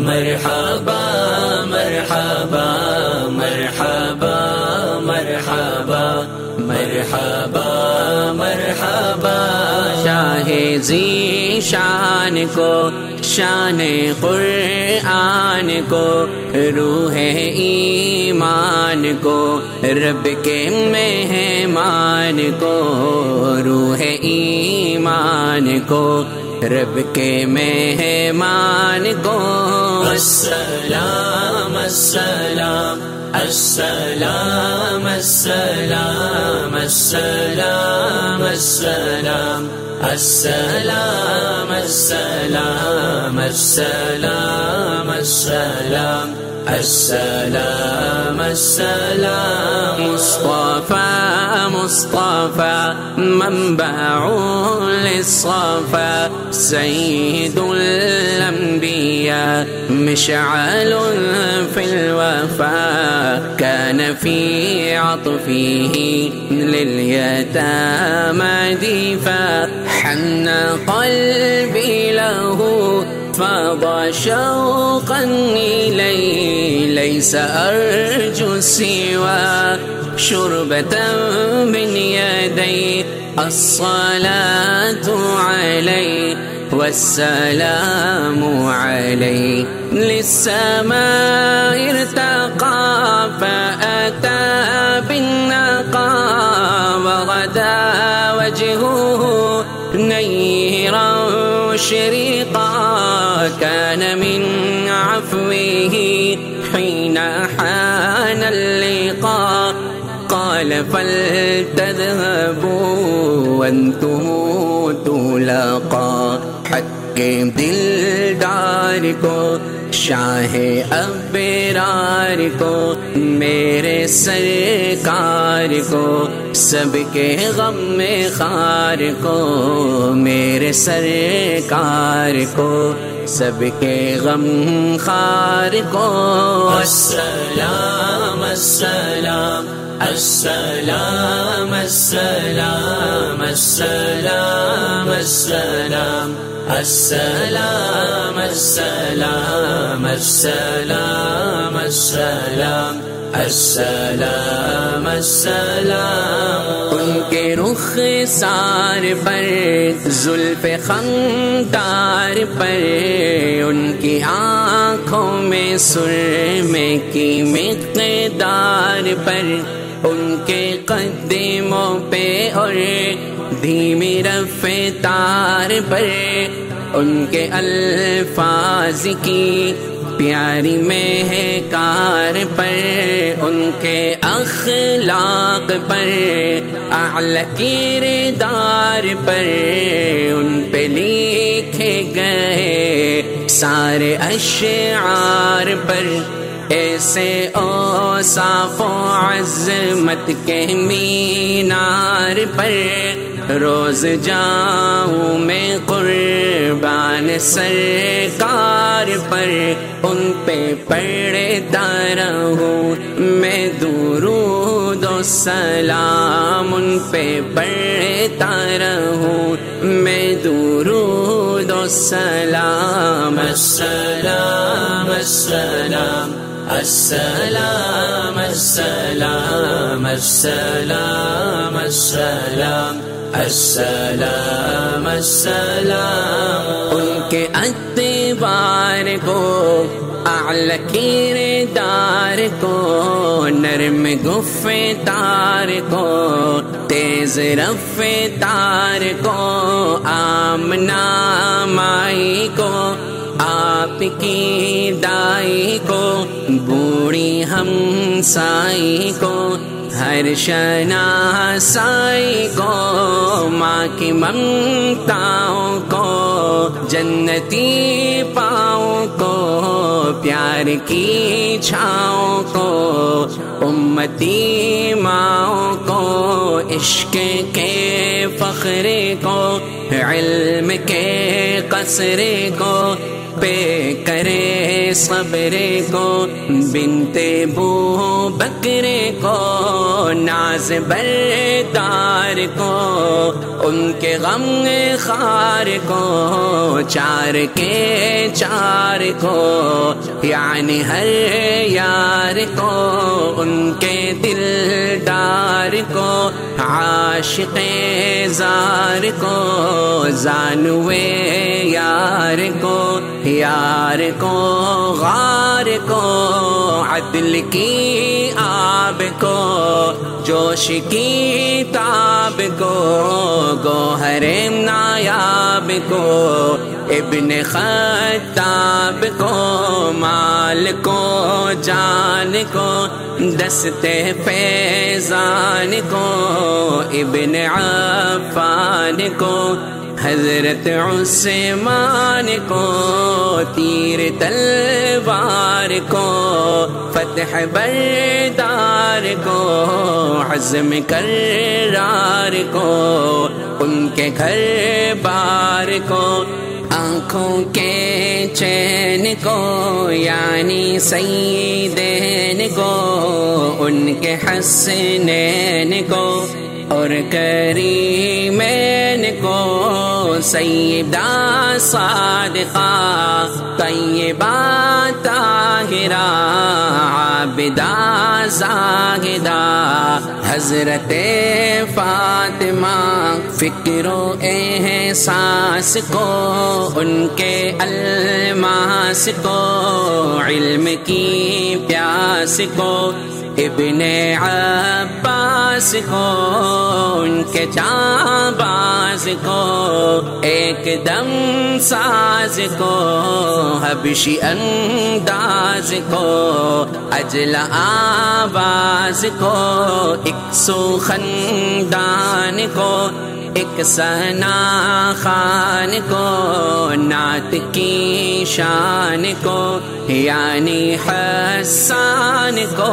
مرحبا مرحبا مرحبا مرحبا مرحبا مرحبا۔ شاہ زی شان کو، شان قرآن کو، روح ایمان کو، رب کے مہمان کو، روح ایمان کو۔ رب کے مہمان کو السلام السلام السلام السلام السلام السلام السلام السلام السلام السلام السلام السلام، مصطفى مصطفى، منبع للصفا، سيد الأنبياء، مشعل في الوفاء كان في عطفه لليتامى ديفا حن قلبي له فاض شوقا إليه ليس أرجو سوى. شربة من يدي، الصلاة عليه والسلام عليه للسماء ارتقى، فأتى بالنقى وغدا وجهه نيرا شريقا. كان من عفوه حين حان اللقاء. قال فلتذهبوا وانتم تلاقا حكم دلدار کو شاہ ابرار کو میرے سرکار کو سب کے غم میں خار کو میرے سرکار کو سب کے غم خار کو السلام السلام السلام السلام السلام السلام السلام السلام السلام السلام السلام السلام کے رخ سار پر، زلف خندار پر، ان کی آنکھوں میں سر میں کی مقدار پر، ان کے قدموں پہ اور دھیمی رفتار پر، ان کے الفاظ کی پیاری میں کار پر، ان کے اخلاق پر اعلی کردار پر ان پہ لکھے گئے سارے اشعار پر ایسے او صاف و عظمت کے مینار پر روز جاؤں میں قربان سرکار پر ان پہ پڑھتا رہوں میں درود و سلام ان پہ پڑھتا رہوں میں درود و سلام۔ السلام السلام السلام السلام السلام السلام السلام السلام۔ ان کے اتبار کو اعلی کردار کو، نرم گفتار کو، تیز رفتار کو آمنا مائی کو، آپ کی دائی کو، بوڑھی ہم سائی کو، ہر شنا سائی کو، ماں کی ممتاؤں کو، جنتی پاؤں کو پیار کی چھاؤں کو، امتی ماؤں کو، عشق کے فخر کو، علم کے قصرے کو پہ کرے صبر کو بنتے بو بکرے کو، ناز بردار کو، ان کے غم خار کو، چار کے چار کو یعنی ہر یار کو ان کے دل دار کو، عاشق زار کو، زانوے یار کو یار کو، غار کو، عدل کی آب کو، جوش کی تاب کو، گوہر کو ابن خطاب کو مال کو جان کو دستے فیضان کو، ابن عفان کو، حضرت عثمان کو، تیر تلوار کو، فتح بردار کو حزم کرار کو ان کے گھر بار کو، آنکھوں کے چین کو یعنی سیدین کو، ان کے حسنین کو اور کریمین کو، سیدہ صادقہ، طیبہ طاہرہ، عابدہ زاہدہ حضرت فاطمہ فکر و احساس کو، ان کے الماس کو، علم کی پیاس کو، ابن عباس کو، ان کے باز کو، ایک دم ساز کو، حبشی انداز کو، اجل آواز کو ایک سو خندان کو ایک سنا خان کو نعت کی شان کو یعنی حسان کو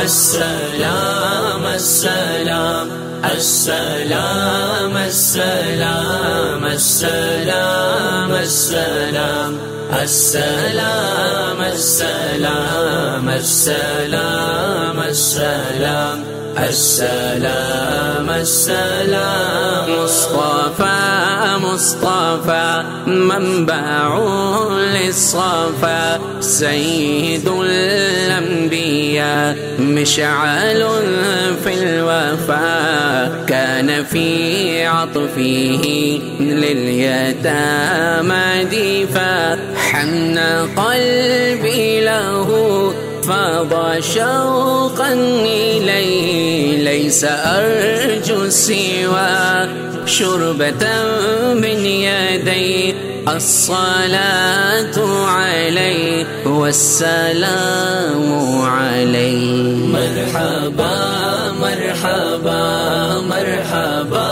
السلام السلام السلام السلام السلام السلام السلام السلام السلام السلام السلام السلام، مصطفى مصطفى، منبع للصفا، سيد الأنبياء، مشعل في الوفاء كان في عطفه لليتامى ديفا حن قلبي له فاض شوقا إليه ليس أرجو سوى شربة من يدي. الصلاة عليه والسلام عليه مرحبا مرحبا مرحبا.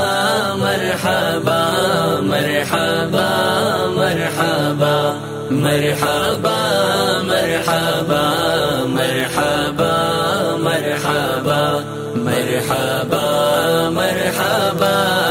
مرحبا مرحبا مرحبا مرحبا مرحبا مرحبا